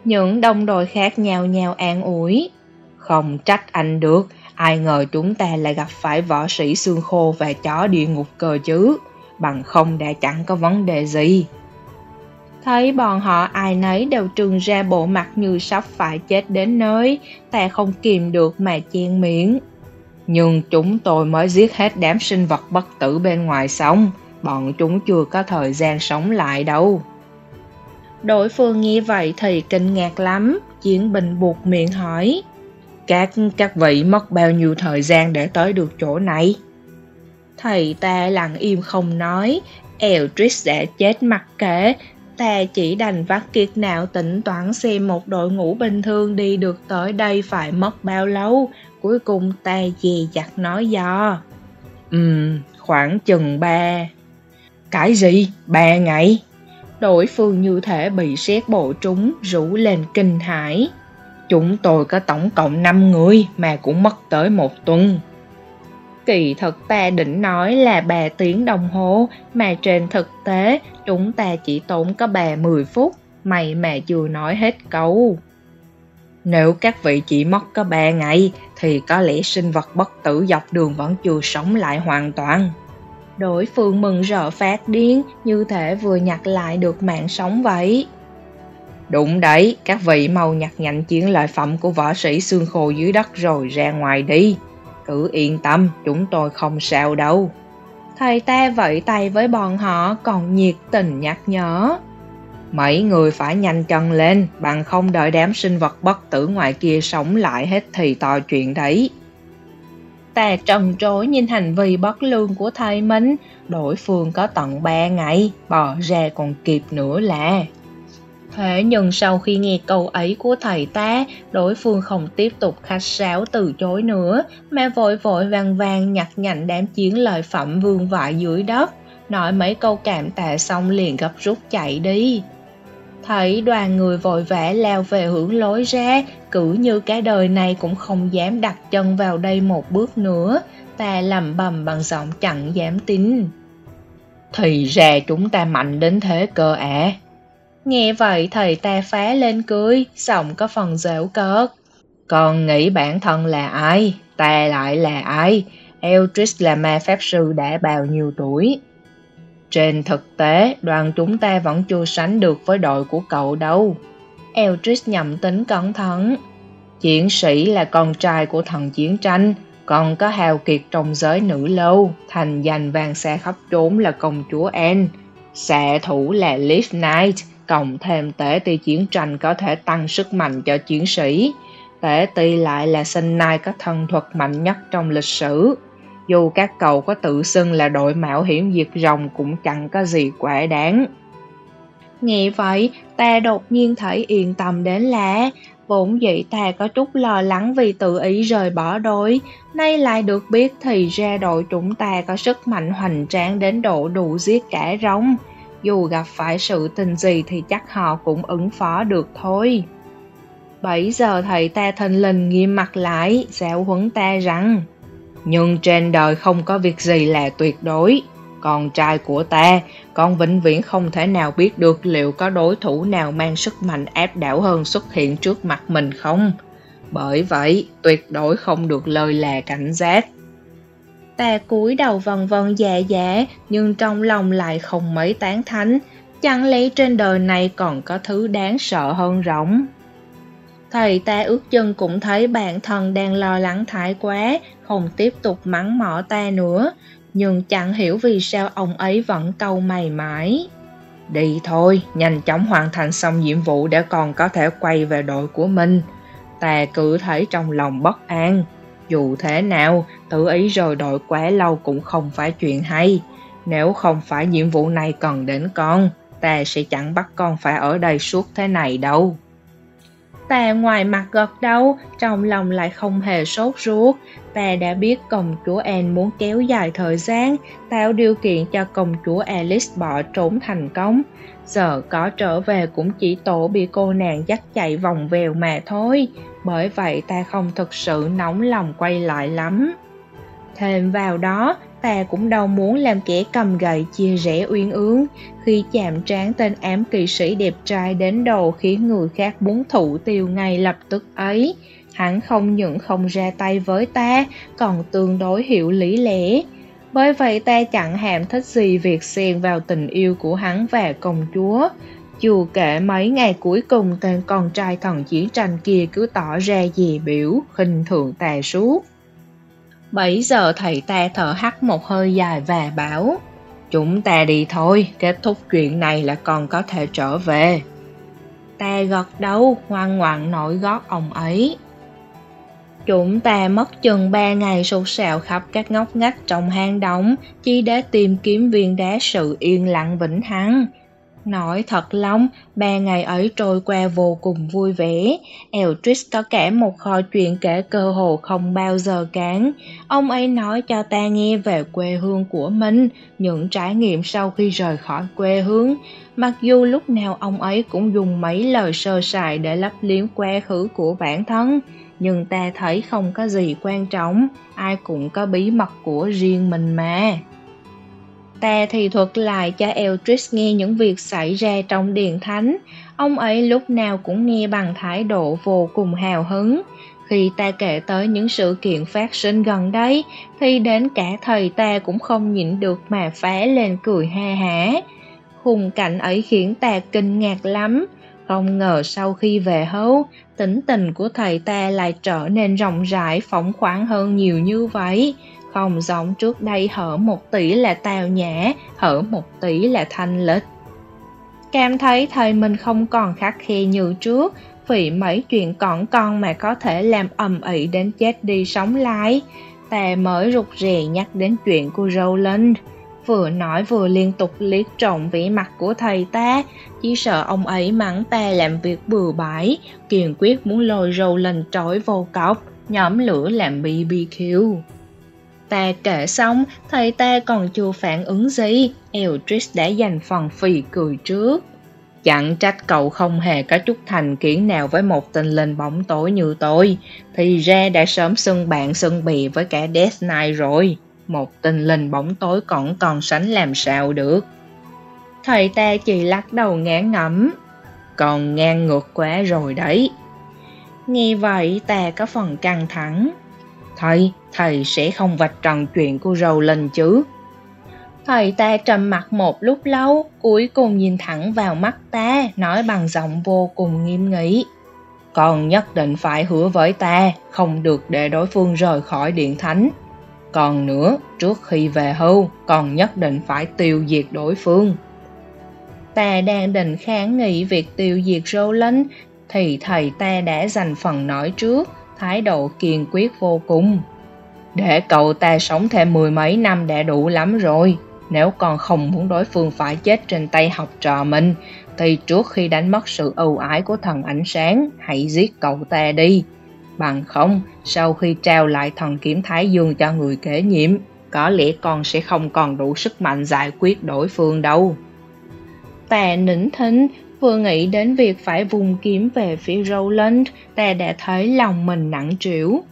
Những đồng đội khác nhào nhào an ủi. Không trách anh được, ai ngờ chúng ta lại gặp phải võ sĩ xương khô và chó địa ngục cờ chứ, bằng không đã chẳng có vấn đề gì. Thấy bọn họ ai nấy đều trừng ra bộ mặt như sắp phải chết đến nơi, ta không kìm được mà chen miệng. Nhưng chúng tôi mới giết hết đám sinh vật bất tử bên ngoài sống, bọn chúng chưa có thời gian sống lại đâu. Đối phương nghe vậy thì kinh ngạc lắm, chiến binh buộc miệng hỏi. Các các vị mất bao nhiêu thời gian để tới được chỗ này? Thầy ta lặng im không nói, Eldritch đã chết mặc kệ, ta chỉ đành vắt kiệt nào tỉnh toán xem một đội ngũ bình thường đi được tới đây phải mất bao lâu, cuối cùng ta dè dặt nói do. Ừm, khoảng chừng ba. Cái gì? Ba ngày? Đối phương như thể bị xét bộ trúng, rủ lên kinh hãi. Chúng tôi có tổng cộng 5 người mà cũng mất tới một tuần. Kỳ thực ta định nói là 3 tiếng đồng hồ, mà trên thực tế chúng ta chỉ tốn có 30 phút, mày mà chưa nói hết câu. Nếu các vị chỉ mất có 3 ngày, thì có lẽ sinh vật bất tử dọc đường vẫn chưa sống lại hoàn toàn. Đối phương mừng rỡ phát điên, như thể vừa nhặt lại được mạng sống vậy. Đúng đấy, các vị mau nhặt nhạnh chiến lợi phẩm của võ sĩ xương khô dưới đất rồi ra ngoài đi. Cứ yên tâm, chúng tôi không sao đâu. Thầy ta vẫy tay với bọn họ còn nhiệt tình nhắc nhở. Mấy người phải nhanh chân lên, bằng không đợi đám sinh vật bất tử ngoài kia sống lại hết thì to chuyện đấy. Ta trần trối nhìn hành vi bất lương của thầy mình, đổi phương có tận ba ngày, bò ra còn kịp nữa là. Thế nhưng sau khi nghe câu ấy của thầy ta, đối phương không tiếp tục khách sáo từ chối nữa, mà vội vội vàng vàng nhặt nhạnh đám chiến lợi phẩm vương vãi dưới đất, nói mấy câu cảm tạ xong liền gấp rút chạy đi. Thấy đoàn người vội vã lao về hướng lối ra, cứ như cả đời này cũng không dám đặt chân vào đây một bước nữa, ta lầm bầm bằng giọng chẳng dám tin. Thì ra chúng ta mạnh đến thế cơ ạ. À. Nghe vậy thầy ta phá lên cười, giọng có phần dễu cợt. Còn nghĩ bản thân là ai? Ta lại là ai? Eldritch là ma pháp sư đã bao nhiêu tuổi? Trên thực tế, đoàn chúng ta vẫn chưa sánh được với đội của cậu đâu. Eldritch nhầm tính cẩn thận. Chiến sĩ là con trai của thần chiến tranh, còn có hào kiệt trong giới nữ lâu, thành danh vàng xa khắp trốn là công chúa Anne. Xạ thủ là Leaf Knight, cộng thêm tể ti chiến tranh có thể tăng sức mạnh cho chiến sĩ. Tể ti lại là sinh nai có thân thuật mạnh nhất trong lịch sử. Dù các cậu có tự xưng là đội mạo hiểm diệt rồng cũng chẳng có gì quả đáng. Nghe vậy, ta đột nhiên thấy yên tâm đến lạ. Vốn dĩ ta có chút lo lắng vì tự ý rời bỏ đội, nay lại được biết thì ra đội chúng ta có sức mạnh hoành tráng đến độ đủ giết cả rồng dù gặp phải sự tình gì thì chắc họ cũng ứng phó được thôi. Bấy giờ thầy ta thần linh nghiêm mặt lại, giáo huấn ta rằng Nhưng trên đời không có việc gì là tuyệt đối. Con trai của ta, con vĩnh viễn không thể nào biết được liệu có đối thủ nào mang sức mạnh áp đảo hơn xuất hiện trước mặt mình không. Bởi vậy, tuyệt đối không được lời là cảnh giác. Ta cúi đầu vần vần dạ dạ, nhưng trong lòng lại không mấy tán thánh. Chẳng lẽ trên đời này còn có thứ đáng sợ hơn rỗng? Thầy ta ước chân cũng thấy bản thân đang lo lắng thái quá, không tiếp tục mắng mỏ ta nữa. Nhưng chẳng hiểu vì sao ông ấy vẫn câu mày mãi. Đi thôi, nhanh chóng hoàn thành xong nhiệm vụ để còn có thể quay về đội của mình. Ta cứ thấy trong lòng bất an. Dù thế nào, tự ý rời đội quá lâu cũng không phải chuyện hay. Nếu không phải nhiệm vụ này cần đến con, ta sẽ chẳng bắt con phải ở đây suốt thế này đâu. Ta ngoài mặt gật đầu, trong lòng lại không hề sốt ruột. Ta đã biết công chúa Anne muốn kéo dài thời gian, tạo điều kiện cho công chúa Alice bỏ trốn thành công. Giờ có trở về cũng chỉ tổ bị cô nàng dắt chạy vòng vèo mà thôi. Bởi vậy ta không thực sự nóng lòng quay lại lắm. Thêm vào đó, ta cũng đâu muốn làm kẻ cầm gậy chia rẽ uyên ương. Khi chạm trán tên ám kỵ sĩ đẹp trai đến đầu khiến người khác muốn thủ tiêu ngay lập tức ấy. Hắn không những không ra tay với ta còn tương đối hiểu lý lẽ. Bởi vậy ta chẳng hàm thích gì việc xen vào tình yêu của hắn và công chúa dù kể mấy ngày cuối cùng tên con trai thần chiến tranh kia cứ tỏ ra dè biểu khinh thường tà suốt Bấy giờ thầy ta thở hắt một hơi dài và bảo Chúng ta đi thôi, kết thúc chuyện này là còn có thể trở về. Ta gật đầu, ngoan ngoãn nổi gót ông ấy. Chúng ta mất chừng ba ngày sụt sẹo khắp các ngóc ngách trong hang động chỉ để tìm kiếm viên đá sự yên lặng vĩnh hằng. Nói thật lòng, ba ngày ấy trôi qua vô cùng vui vẻ. Eldritch có cả một kho chuyện kể cơ hồ không bao giờ cán. Ông ấy nói cho ta nghe về quê hương của mình, những trải nghiệm sau khi rời khỏi quê hương. Mặc dù lúc nào ông ấy cũng dùng mấy lời sơ sài để lấp liếm quá khứ của bản thân, nhưng ta thấy không có gì quan trọng, ai cũng có bí mật của riêng mình mà. Ta thì thuật lại cho Eldritch nghe những việc xảy ra trong điện thánh. Ông ấy lúc nào cũng nghe bằng thái độ vô cùng hào hứng. Khi ta kể tới những sự kiện phát sinh gần đây, thì đến cả thầy ta cũng không nhịn được mà phá lên cười ha hả. Khung cảnh ấy khiến ta kinh ngạc lắm. Không ngờ sau khi về hấu, tính tình của thầy ta lại trở nên rộng rãi phóng khoáng hơn nhiều như vậy không giống trước đây hở một tỷ là tào nhã, hở một tỷ là thanh lịch. Cảm thấy thầy mình không còn khắc khe như trước, vì mấy chuyện cỏn con mà có thể làm ầm ĩ đến chết đi sống lại. Ta mới rụt rè nhắc đến chuyện của Roland. Vừa nói vừa liên tục liếc trộn vẻ mặt của thầy ta, chỉ sợ ông ấy mắng ta làm việc bừa bãi, kiên quyết muốn lôi Roland trói vô cọc nhóm lửa làm BBQ. Ta kể xong, thầy ta còn chưa phản ứng gì, Eldritch đã dành phần phì cười trước. Chẳng trách cậu không hề có chút thành kiến nào với một tên linh bóng tối như tôi, thì ra đã sớm xưng bạn xưng bì với cả Death Knight rồi. Một tên linh bóng tối còn còn sánh làm sao được. Thầy ta chỉ lắc đầu ngán ngẩm, còn ngang ngược quá rồi đấy. Nghe vậy ta có phần căng thẳng. Thầy, thầy sẽ không vạch trần chuyện của râu lên chứ. Thầy ta trầm mặt một lúc lâu, cuối cùng nhìn thẳng vào mắt ta, nói bằng giọng vô cùng nghiêm nghị. Con nhất định phải hứa với ta, không được để đối phương rời khỏi điện thánh. Còn nữa, trước khi về hưu, con nhất định phải tiêu diệt đối phương. Ta đang định kháng nghị việc tiêu diệt Roland, thì thầy ta đã dành phần nói trước, thái độ kiên quyết vô cùng. Để cậu ta sống thêm mười mấy năm đã đủ lắm rồi. Nếu con không muốn đối phương phải chết trên tay học trò mình, thì trước khi đánh mất sự ưu ái của thần ánh sáng, hãy giết cậu ta đi. Bằng không, sau khi trao lại thần kiếm Thái Dương cho người kế nhiệm, có lẽ con sẽ không còn đủ sức mạnh giải quyết đối phương đâu. Tà nỉnh thính, vừa nghĩ đến việc phải vùng kiếm về phía Roland, ta đã thấy lòng mình nặng trĩu.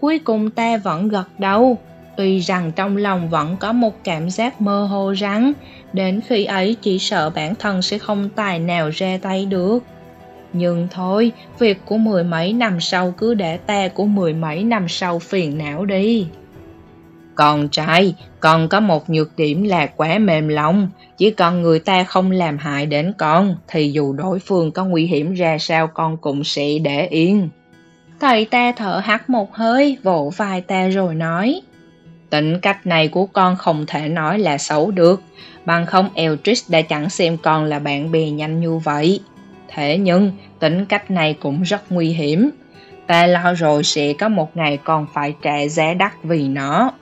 Cuối cùng ta vẫn gật đầu, tuy rằng trong lòng vẫn có một cảm giác mơ hồ rằng đến khi ấy chỉ sợ bản thân sẽ không tài nào ra tay được. Nhưng thôi, việc của mười mấy năm sau cứ để ta của mười mấy năm sau phiền não đi. Con trai, con có một nhược điểm là quá mềm lòng, chỉ cần người ta không làm hại đến con, thì dù đối phương có nguy hiểm ra sao con cũng sẽ để yên. Thầy ta thở hắt một hơi, vỗ vai ta rồi nói. Tính cách này của con không thể nói là xấu được, bằng không Eldritch đã chẳng xem con là bạn bè nhanh như vậy. Thế nhưng, tính cách này cũng rất nguy hiểm. Ta lo rồi sẽ có một ngày con phải trả giá đắt vì nó.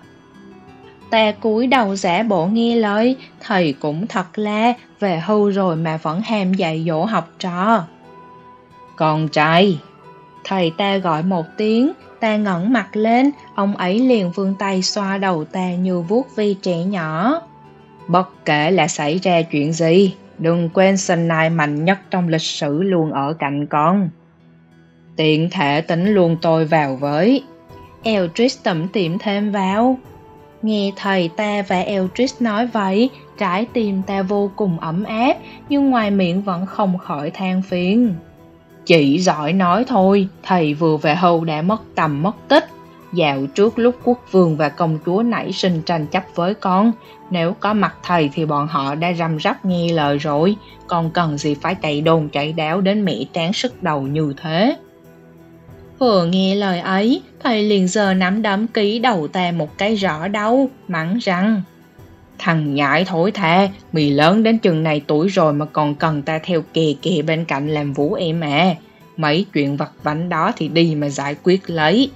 Ta cúi đầu giả bộ nghe lời, thầy cũng thật la, về hưu rồi mà vẫn ham dạy dỗ học trò. Con trai, thầy ta gọi một tiếng, ta ngẩng mặt lên, ông ấy liền vươn tay xoa đầu ta như vuốt vi trẻ nhỏ. Bất kể là xảy ra chuyện gì, đừng quên sinh nai mạnh nhất trong lịch sử luôn ở cạnh con. Tiện thể tính luôn tôi vào với. Eldritch tẩm tiệm thêm vào. Nghe thầy ta và Eldritch nói vậy, trái tim ta vô cùng ấm áp, nhưng ngoài miệng vẫn không khỏi than phiền. Chỉ giỏi nói thôi, thầy vừa về hầu đã mất tầm mất tích. Dạo trước lúc quốc vương và công chúa nảy sinh tranh chấp với con, nếu có mặt thầy thì bọn họ đã răm rắp nghe lời rồi, còn cần gì phải chạy đồn chạy đáo đến mẹ tráng sức đầu như thế. Vừa nghe lời ấy, thầy liền giờ nắm đấm ký đầu ta một cái rõ đau, mắng rằng Thằng nhãi thối tha, mì lớn đến chừng này tuổi rồi mà còn cần ta theo kề kề bên cạnh làm vũ em à. Mấy chuyện vặt vảnh đó thì đi mà giải quyết lấy.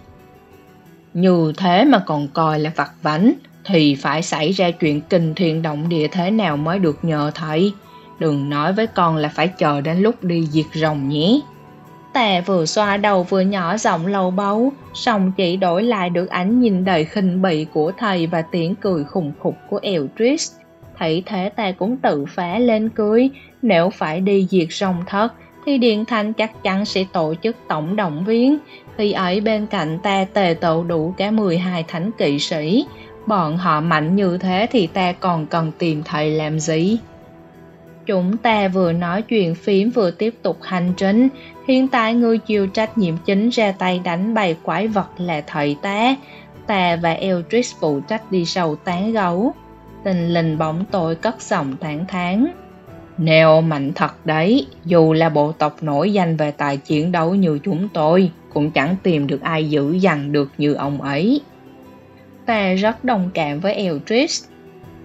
Như thế mà còn coi là vặt vảnh, thì phải xảy ra chuyện kinh thiên động địa thế nào mới được nhờ thầy. Đừng nói với con là phải chờ đến lúc đi diệt rồng nhé tè vừa xoa đầu vừa nhỏ giọng lầu bấu, song chỉ đổi lại được ánh nhìn đầy khinh bỉ của thầy và tiếng cười khùng khục của Eldritch. Thấy thế ta cũng tự phá lên cưới, nếu phải đi diệt rồng thất, thì Điện Thanh chắc chắn sẽ tổ chức tổng động viên. Khi ấy bên cạnh ta tề tụ đủ cả 12 thánh kỵ sĩ, bọn họ mạnh như thế thì ta còn cần tìm thầy làm gì? Chúng ta vừa nói chuyện phím vừa tiếp tục hành trình, hiện tại người chịu trách nhiệm chính ra tay đánh bày quái vật là thầy tá Ta và Eldritch phụ trách đi sâu tán gấu. Tình linh bóng tội cất giọng thẳng thán. Neo mạnh thật đấy, dù là bộ tộc nổi danh về tài chiến đấu như chúng tôi, cũng chẳng tìm được ai giữ dằn được như ông ấy. Ta rất đồng cảm với Eldritch,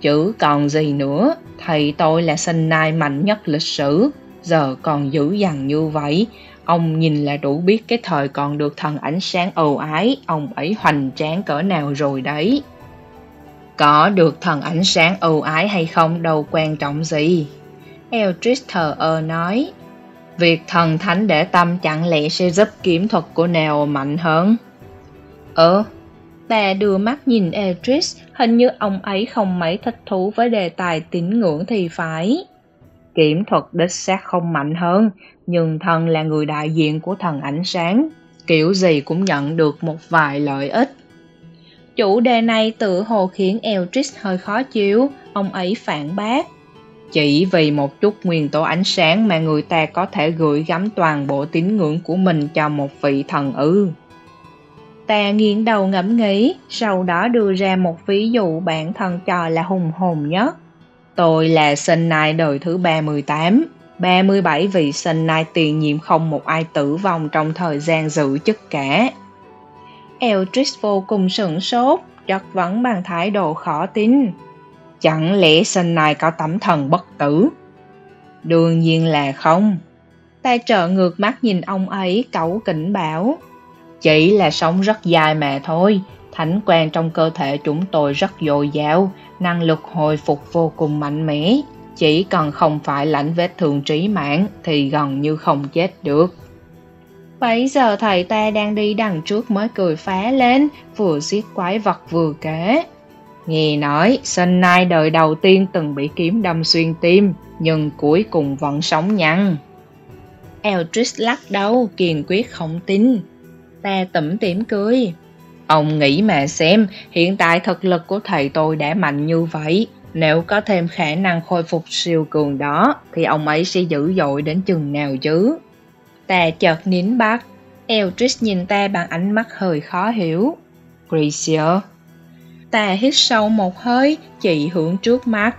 Chứ còn gì nữa, thầy tôi là sinh nai mạnh nhất lịch sử, giờ còn dữ dằn như vậy. Ông nhìn là đủ biết cái thời còn được thần ánh sáng ưu ái, ông ấy hoành tráng cỡ nào rồi đấy. Có được thần ánh sáng ưu ái hay không đâu quan trọng gì. Eldritch thờ ơ nói, việc thần thánh để tâm chẳng lẽ sẽ giúp kiếm thuật của Neo mạnh hơn? Ờ, Bà đưa mắt nhìn Edris, hình như ông ấy không mấy thích thú với đề tài tín ngưỡng thì phải. Kiểm thuật đích xác không mạnh hơn, nhưng thần là người đại diện của thần ánh sáng, kiểu gì cũng nhận được một vài lợi ích. Chủ đề này tự hồ khiến Eldritch hơi khó chịu, ông ấy phản bác. Chỉ vì một chút nguyên tố ánh sáng mà người ta có thể gửi gắm toàn bộ tín ngưỡng của mình cho một vị thần ư. Ta nghiêng đầu ngẫm nghĩ, sau đó đưa ra một ví dụ bản thân cho là hùng hồn nhất. Tôi là sinh nai đời thứ 38, 37 vị sinh nai tiền nhiệm không một ai tử vong trong thời gian giữ chức cả. Eldritch vô cùng sửng sốt, chất vấn bằng thái độ khó tin. Chẳng lẽ sinh nai có tấm thần bất tử? Đương nhiên là không. Ta trợ ngược mắt nhìn ông ấy cẩu kỉnh bảo. Chỉ là sống rất dài mà thôi, thánh quan trong cơ thể chúng tôi rất dồi dào, năng lực hồi phục vô cùng mạnh mẽ. Chỉ cần không phải lãnh vết thương trí mạng thì gần như không chết được. Bấy giờ thầy ta đang đi đằng trước mới cười phá lên, vừa giết quái vật vừa kể. Nghe nói, sinh nai đời đầu tiên từng bị kiếm đâm xuyên tim, nhưng cuối cùng vẫn sống nhăn. Eldritch lắc đầu, kiên quyết không tin ta tẩm tỉm cười. Ông nghĩ mà xem, hiện tại thực lực của thầy tôi đã mạnh như vậy. Nếu có thêm khả năng khôi phục siêu cường đó, thì ông ấy sẽ dữ dội đến chừng nào chứ? Ta chợt nín bắt. Eldritch nhìn ta bằng ánh mắt hơi khó hiểu. Gracia. Ta hít sâu một hơi, chị hướng trước mắt.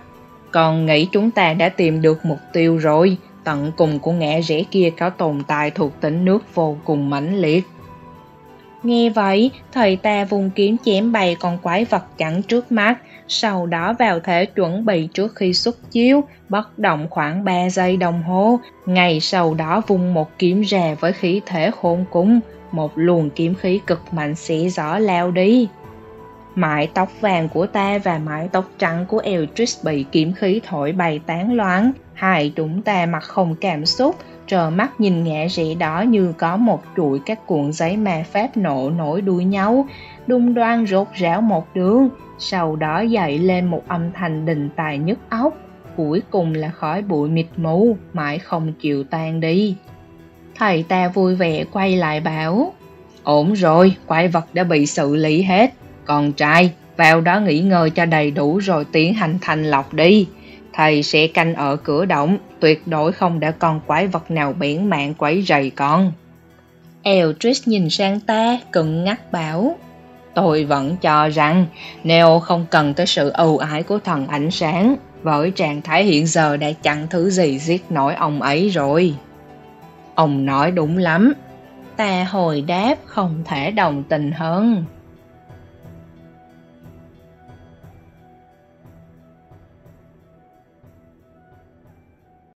Còn nghĩ chúng ta đã tìm được mục tiêu rồi. Tận cùng của ngã rẽ kia có tồn tại thuộc tính nước vô cùng mãnh liệt. Nghe vậy, thầy ta vùng kiếm chém bày con quái vật chắn trước mắt, sau đó vào thể chuẩn bị trước khi xuất chiếu, bất động khoảng 3 giây đồng hồ. Ngày sau đó vùng một kiếm rè với khí thể khôn cúng, một luồng kiếm khí cực mạnh xỉ gió lao đi. Mái tóc vàng của ta và mái tóc trắng của Eldritch bị kiếm khí thổi bay tán loáng, hai chúng ta mặt không cảm xúc, trờ mắt nhìn ngã rỉ đó như có một chuỗi các cuộn giấy mà pháp nổ nổi đuôi nhau, đung đoan rốt ráo một đường, sau đó dậy lên một âm thanh đình tài nhức óc, cuối cùng là khói bụi mịt mù, mãi không chịu tan đi. Thầy ta vui vẻ quay lại bảo, ổn rồi, quái vật đã bị xử lý hết, còn trai, vào đó nghỉ ngơi cho đầy đủ rồi tiến hành thành lọc đi thầy sẽ canh ở cửa động, tuyệt đối không để con quái vật nào biển mạng quấy rầy con. Eldritch nhìn sang ta, cưng ngắt bảo. Tôi vẫn cho rằng Neo không cần tới sự ưu ái của thần ánh sáng, với trạng thái hiện giờ đã chẳng thứ gì giết nổi ông ấy rồi. Ông nói đúng lắm. Ta hồi đáp không thể đồng tình hơn.